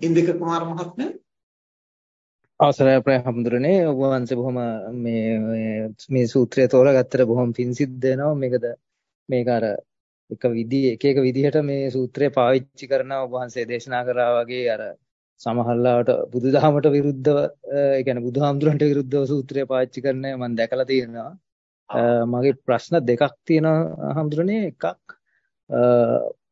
ඉන්දික කුමාර මහත්මයා? අවසරයි අපේ හැමදෙරනේ. ඔබ වහන්සේ බොහොම මේ මේ සූත්‍රය තෝරාගත්තට බොහොම පිං සිද්ධ වෙනවා මේකද මේක අර එක විදිහ එක එක විදිහට මේ සූත්‍රය පාවිච්චි කරනවා. ඔබ වහන්සේ දේශනා කරා වගේ අර සමහරලාවට බුදුදහමට විරුද්ධව ඒ කියන්නේ බුදුහාමුදුරන්ට විරුද්ධව සූත්‍රය පාවිච්චි කරන මම දැකලා තියෙනවා. මගේ ප්‍රශ්න දෙකක් තියෙනවා හඳුරන්නේ එකක්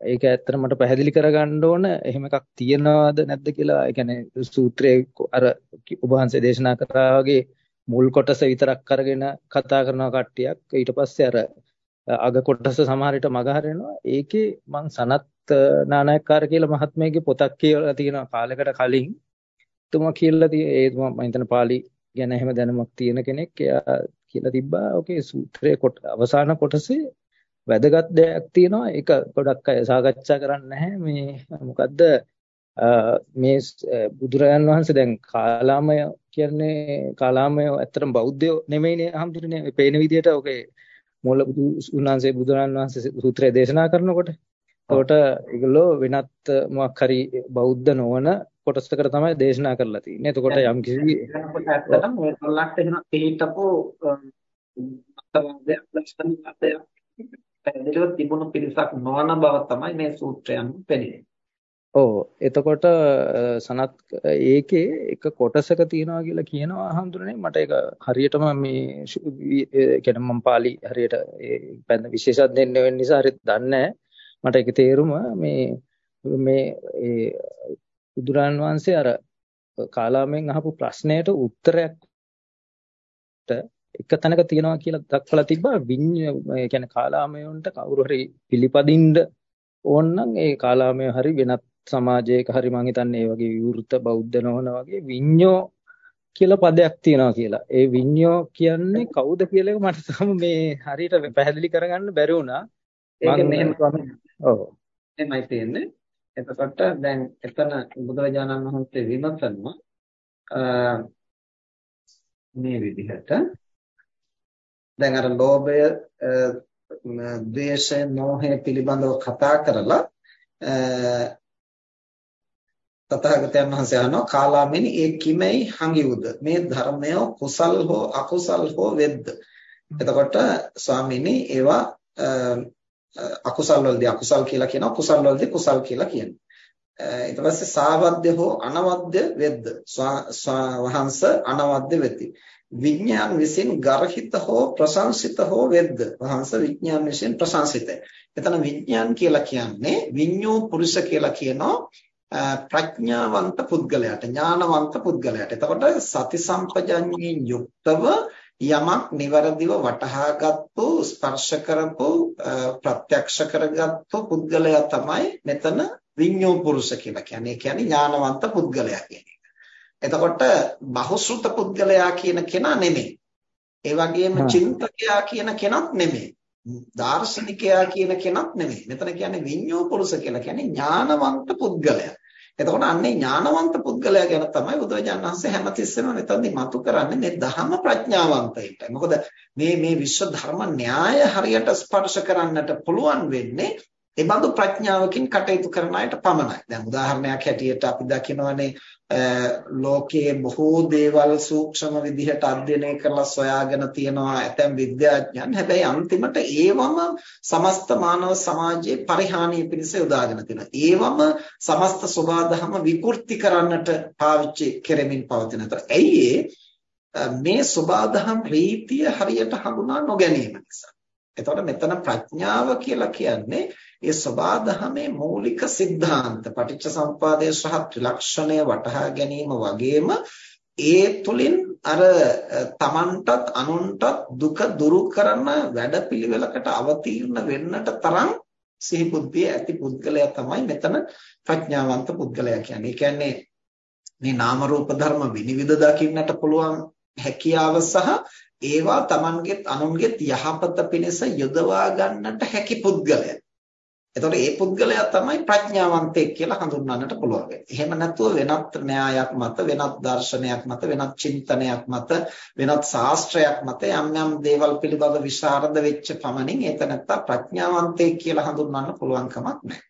ඒක ඇත්තට මට පැහැදිලි කරගන්න ඕන එහෙම එකක් තියනවද නැද්ද කියලා. ඒ කියන්නේ සූත්‍රයේ අර ඔබ වහන්සේ දේශනා කරා වගේ මුල් කොටස විතරක් අරගෙන කතා කරන කට්ටියක් ඊට පස්සේ අර අග කොටස සමහර විට මග හරිනවා. ඒකේ මං සනත් නානායක්කාර කියලා මහත්මයාගේ පොතක් කියවලා තියෙනවා කාලයකට කලින්. තුමා කියලා තියෙ ඒ මම හිතන පාලි ගැන එහෙම දැනුමක් තියෙන කෙනෙක්. එයා කියලා තිබ්බා. ඕකේ සූත්‍රයේ අවසාන කොටසේ වැදගත් දෙයක් තියෙනවා. ඒක ගොඩක් අය සාකච්ඡා කරන්නේ නැහැ. මේ මොකද්ද? මේ බුදුරජාන් වහන්සේ දැන් කාලාමය කියන්නේ කාලාමය ඇත්තටම බෞද්ධයෝ නෙමෙයිනේ අහම්තුනේ මේ පේන විදිහට ඔකේ මූල බුදු උන්වහන්සේ බුදුරජාන් වහන්සේ සූත්‍රය දේශනා කරනකොට. එතකොට ඒගොල්ලෝ වෙනත් මොකක් හරි බෞද්ධ නොවන කොටසකට තමයි දේශනා කරලා තියෙන්නේ. එතකොට යම් කිසි ඇත්තටම මේ සල්ලක්ට එහෙම පිළිහිටපු අත්වාදයක් ලක්ෂණ පැහැදිලිව තිබුණු පිරිසක් නොවන බව තමයි මේ සූත්‍රයන් පෙන්නන්නේ. ඔව්. එතකොට සනත් ඒකේ එක කොටසක තියනවා කියලා කියනවා අහඳුරන්නේ මට ඒක හරියටම මේ කියන්නේ මම පාලි හරියට ඒ විශේෂඥ වෙන්න නිසා හරියට දන්නේ මට ඒක තේරුම මේ මේ ඒ බුදුරන් වහන්සේ අර කාලාමෙන් අහපු ප්‍රශ්නයට උත්තරයක් එක තැනක තියනවා කියලා දක්වලා තිබ්බා විඤ්ඤ ඒ කියන්නේ කාලාමයන්ට කවුරු හරි පිළිපදින්න ඕන නම් ඒ කාලාමය හරි වෙනත් සමාජයක හරි මං හිතන්නේ ඒ වගේ විවෘත බෞද්ධ නොවන වගේ විඤ්ඤෝ කියලා පදයක් තියෙනවා කියලා. ඒ විඤ්ඤෝ කියන්නේ කවුද කියලා මට තාම මේ හරියට පැහැදිලි කරගන්න බැරි වුණා. ඒක මෙහෙම ඔව්. එමයි තියෙන්නේ. එතකොට දැන් එතන බුදුරජාණන් වහන්සේ විමසනවා මේ විදිහට දැන් අර ලෝභය, ද්වේෂය, මෝහය පිළිබඳව කතා කරලා තථාගතයන් වහන්සේ අහනවා කාලාමෙනි ඒ කිමෙයි හංගිවුද? මේ ධර්මය කුසල් හෝ අකුසල් හෝ වෙද්ද? එතකොට ස්වාමීනි ඒවා අකුසල් වලදී අකුසල් කියලා කියනවා කුසල් වලදී කුසල් කියලා කියනවා. Eh, ඊට පස්සේ සාවද්‍ය හෝ අනවද්‍ය වෙද්ද වහන්ස අනවද්‍ය වෙති විඥාන විසින් ගර්හිත හෝ ප්‍රශංසිත හෝ වෙද්ද වහන්ස විඥාන විසින් ප්‍රශංසිතයි. එතන විඥාන කියලා කියන්නේ විඤ්ඤෝ පුරුෂ කියලා කියනවා eh, ප්‍රඥාවන්ත පුද්ගලයාට ඥානවන්ත පුද්ගලයාට. එතකොට සති සම්පජඤ්ඤයෙන් යුක්තව යමක් નિවරදිව වටහාගත්තු ස්පර්ශ කරපු eh, ප්‍රත්‍යක්ෂ කරගත්තු පුද්ගලයා තමයි මෙතන විඤ්ඤෝ පුරුෂ කියලා කියන්නේ. ඒ කියන්නේ ඥානවන්ත පුද්ගලයා කියන්නේ. එතකොට බහුශෘත පුද්ගලයා කියන කෙනා නෙමෙයි. ඒ වගේම චින්තකයා කියන කෙනත් නෙමෙයි. දාර්ශනිකයා කියන කෙනත් නෙමෙයි. මෙතන කියන්නේ විඤ්ඤෝ පුරුෂ කියලා කියන්නේ ඥානවන්ත පුද්ගලයා. එතකොට අන්නේ ඥානවන්ත පුද්ගලයා ගැන තමයි බුදුරජාණන් වහන්සේ හැමතිස්සෙම මෙතනදී මතු කරන්නේ මේ ධහම ප්‍රඥාවන්තයිට. මොකද මේ මේ විශ්ව ධර්ම න්‍යාය හරියට ස්පර්ශ කරන්නට පුළුවන් වෙන්නේ ඒ බඳු ප්‍රඥාවකින් කටයුතු කරන අයට පමණයි. දැන් උදාහරණයක් හැටියට අපි දකිනවනේ ලෝකයේ බොහෝ දේවල් සූක්ෂම විදිහට අධ්‍යයනය කරලා සොයාගෙන තියනවා ඇතැම් විද්‍යාඥයන්. හැබැයි අන්තිමට ඒවම සමස්ත මානව සමාජයේ පරිහානිය පිණිස යොදාගෙන තිනවා. ඒවම සමස්ත සබාධම විකෘති කරන්නට පාවිච්චි කෙරෙමින් පවතිනතර. ඇයි මේ සබාධම් රීතිය හරියට හඳුනා නොගැනීම නිසා. එතකොට මෙතන ප්‍රඥාව කියලා කියන්නේ ඒ සබාධමේ මූලික સિદ્ધාන්ත පටිච්ච සම්පාදය සහ ත්‍රිලක්ෂණය වටහා ගැනීම වගේම ඒ තුලින් අර තමන්ටත් අනුන්ටත් දුක දුරු කරන වැඩපිළිවෙලකට අවතීර්ණ වෙන්නට තරම් සිහි බුද්ධිය ඇති පුද්ගලයා තමයි මෙතන ප්‍රඥාවන්ත පුද්ගලයා කියන්නේ. ඒ කියන්නේ මේ නාම රූප ධර්ම විනිවිද දකින්නට පුළුවන් හැකියාව සහ ඒවා තමන්ගේත් අනුන්ගේත් යහපත පිණිස යොදවා ගන්නට හැකි පුද්ගලයා. එතකොට මේ පුද්ගලයා තමයි ප්‍රඥාවන්තයෙක් කියලා හඳුන්වන්නට පුළුවන්. එහෙම නැතුව වෙනත් න්‍යායක් මත වෙනත් දර්ශනයක් මත වෙනත් චින්තනයක් මත වෙනත් ශාස්ත්‍රයක් මත යම් යම් දේවල් පිළිබඳ විශාරද වෙච්ච පමණින් ඒක නැත්තා ප්‍රඥාවන්තයෙක් කියලා හඳුන්වන්න පුළුවන් කමක් නැහැ.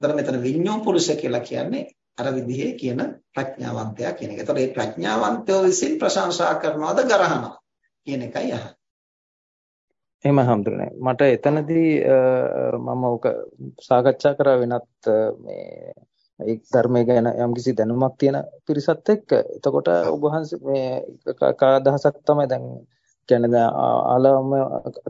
එතන මෙතන විඤ්ඤෝ පුරුෂ කියලා කියන්නේ අර විදිහේ කියන ප්‍රඥාවන්තයා කියන එක. ඒතකොට මේ ප්‍රඥාවන්තයෝ විසින් ප්‍රශංසා කරනවද ගරහනවා කියන එකයි අහන්නේ. එහෙම හම්දුනේ. මට එතනදී මම ඔක සාකච්ඡා කරා වෙනත් මේ ඒ ධර්මය ගැන යම්කිසි දැනුමක් තියෙන පිරිසත් එක්ක. එතකොට ඔබ වහන්සේ මේ අදහසක් තමයි දැන් කියන්නේ දැන් ආලාම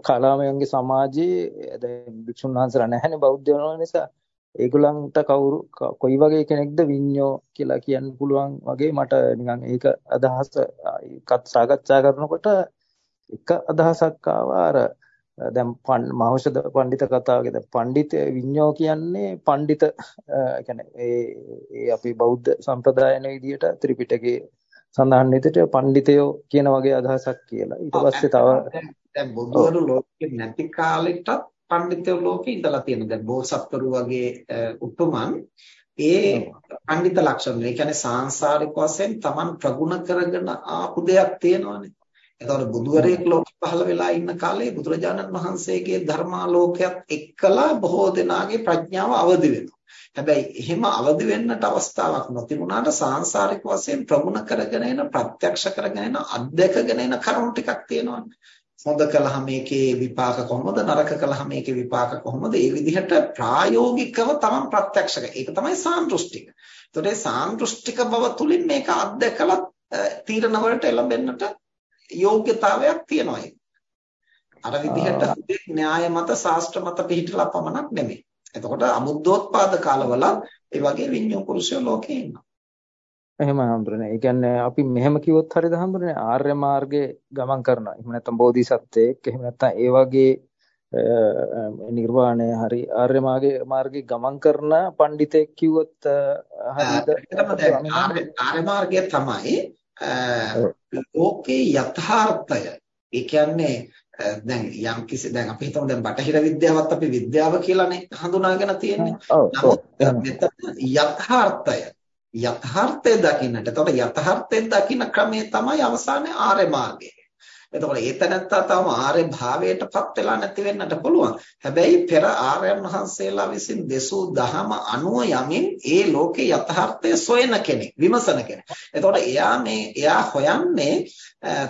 කාලාමයන්ගේ සමාජයේ දැන් භික්ෂුන් වහන්සේලා නැහැනේ බෞද්ධයෝ නිසා ඒගොල්ලන්ට කවුරු කොයි වගේ කෙනෙක්ද විඤ්ඤෝ කියලා කියන්න පුළුවන් වගේ මට නිකන් ඒක අදහස එකත් සාකච්ඡා කරනකොට එක අදහසක් ආවා අර දැන් මහෞෂධ පඬිත කතාවකද පඬිත විඤ්ඤෝ කියන්නේ පඬිත කියන්නේ ඒ අපි බෞද්ධ සම්ප්‍රදායන විදියට ත්‍රිපිටකයේ සඳහන් විදිහට පඬිතයෝ කියන වගේ අදහසක් කියලා. ඊට පස්සේ තව දැන් බුදුවරු ලෝකෙ නැති කාලෙටත් පඬිතුයෝ ලෝකේ ඉඳලා තියෙනවා. දැන් බෝසත්වරු වගේ උතුමන් ඒ පඬිත ලක්ෂණ. ඒ කියන්නේ සාංශාරික වශයෙන් Taman ප්‍රගුණ කරගෙන ආපු දෙයක් තියෙනවානේ. එතකොට බුදුවරයෙක් ලෝක පහළ වෙලා ඉන්න කාලේ බුදුරජාණන් වහන්සේගේ ධර්මාලෝකයක් එක්කලා බොහෝ දෙනාගේ ප්‍රඥාව අවදි වෙනවා. හැබැයි එහෙම අවදි වෙන්නට අවස්ථාවක් නොතිබුණාට සාංශාරික වශයෙන් ප්‍රගුණ කරගෙන එන ප්‍රත්‍යක්ෂ කරගෙන එන අධ්‍යක්ෂගෙන එන කරුණු ටිකක් තියෙනවානේ. හොඳ කළාම මේකේ විපාක කොහොමද නරක කළාම මේකේ විපාක කොහොමද ඒ විදිහට ප්‍රායෝගිකව තමන් ප්‍රත්‍යක්ෂ ඒක තමයි සාන්දෘෂ්ටික. ඒතකොට ඒ සාන්දෘෂ්ටික බව තුලින් මේක අත්දැකලා තීරණ වලට එළඹෙන්නට යෝග්‍යතාවයක් තියෙනවා අර විදිහට න්‍යාය මත ශාස්ත්‍ර මත පිළිහිටලා පමණක් නෙමෙයි. එතකොට අමුද්දෝත්පාද කාලවල ඒ වගේ විඤ්ඤාණ පුරුෂයෝ ලෝකේ ඉන්නවා. එහෙම හඳුරන්නේ. ඒ කියන්නේ අපි මෙහෙම කිව්වොත් හරියද හඳුරන්නේ ආර්ය මාර්ගයේ ගමන් කරනවා. එහෙම නැත්නම් බෝධිසත්වයෙක්, එහෙම නැත්නම් ඒ වගේ නිර්වාණය හරි ආර්ය මාර්ගයේ මාර්ගයේ ගමන් කරන පඬිතෙක් කිව්වොත් හරියද? ආර්ය මාර්ගය තමයි ලෝකේ යථාර්ථය. ඒ කියන්නේ දැන් යම් කිසි දැන් අපි හිතමු දැන් බටහිර විද්‍යාවත් අපි විද්‍යාව කියලානේ හඳුනාගෙන තියෙන්නේ. නමුත් මෙතන යථාර්ථය යථාර්ථය දකින්නට. එතකොට යථාර්ථයෙන් දකින්න ක්‍රමය තමයි අවසානයේ ආර්ය මාර්ගය. එතකොට ඒතනත්තා තවම ආර්ය භාවයටපත් වෙලා නැති වෙන්නට පුළුවන්. හැබැයි පෙර ආර්යයන් වහන්සේලා විසින් දෙසූ දහම අනුව යමින් ඒ ලෝකේ යථාර්ථය සොයන කෙනෙක්, විමසන කෙනෙක්. එතකොට එයා මේ එයා හොයන්නේ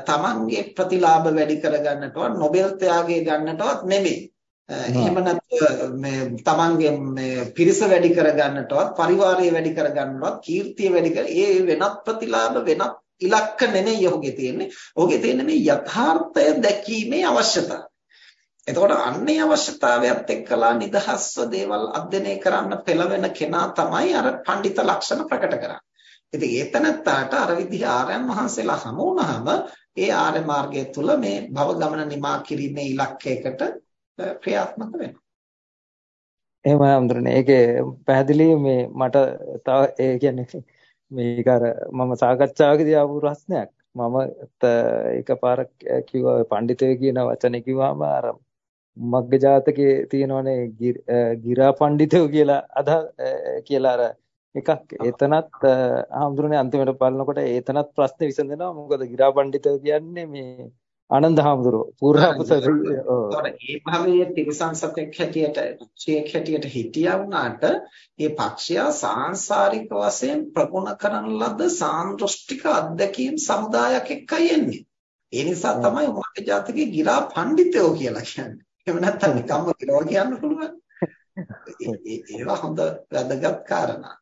තමන්ගේ ප්‍රතිලාභ වැඩි කරගන්නටවත් නොබෙල් ත්‍යාගය ගන්නටවත් නෙමෙයි. එහෙම නැත්නම් මේ තමන්ගේ මේ පිරිස වැඩි කරගන්නටවත් පරිවාරය වැඩි කරගන්නටවත් කීර්තිය වැඩි කර ඒ වෙනත් ප්‍රතිලාභ වෙනත් ඉලක්ක නෙමෙයි ඔහුගේ තියෙන්නේ. ඔහුගේ තියෙන්නේ මේ යථාර්ථය දැකීමේ අවශ්‍යතාවය. එතකොට අන්නේ අවශ්‍යතාවයත් එක්කලා නිදහස්ව දේවල් අධ්‍යයනය කරන්න පෙළවෙන කෙනා තමයි අර පඬිත ලක්ෂණ ප්‍රකට කරන්නේ. ඉතින් ඒතනත්තාට අර විදිහ ආර්යයන් වහන්සේලා හමු වුණාම ඒ ආර්ය මාර්ගය තුල මේ භව ගමන නිමා කිරීමේ ඉලක්කයකට ක්‍රියාත්මක වෙනවා. එහෙම අඳුරනේ. ඒකේ පැහැදිලි මේ මට තව ඒ කියන්නේ මේක අර මම සාකච්ඡාවකදී ආපු ප්‍රශ්නයක්. මම එකපාරක් කිව්වා පඬිතේ කියන වචනේ කිව්වම අර මග්ග ජාතකයේ තියෙනවනේ ගිරා පඬිතෝ කියලා අද කියලා අර එකක් එතනත් ආම්දුරනේ අන්තිමට බලනකොට එතනත් ප්‍රශ්නේ විසඳෙනවා මොකද ගිරා පඬිතෝ කියන්නේ මේ ආනන්ද හාමුදුරුවෝ පූර්වාකුසල ඒ භවයේ තිරසං සතෙක් හැටියට ක්ෂේක් හැටියට හිටියා වුණාට මේ පක්ෂයා සාංශාරික වශයෙන් ප්‍රගුණ කරන ලද සාන්දෘෂ්ටික අධ්‍යක්ීම් සමුදායක් එක්කයි එන්නේ. ඒ නිසා තමයි උමාගේ ජාතකයේ ගිරා පඬිතයෝ කියලා කියන්නේ. එහෙම නැත්නම් නිකම්ම ගිරවා කියන්න පුළුවන්. ඒවා හොඳ වැදගත් කාරණා.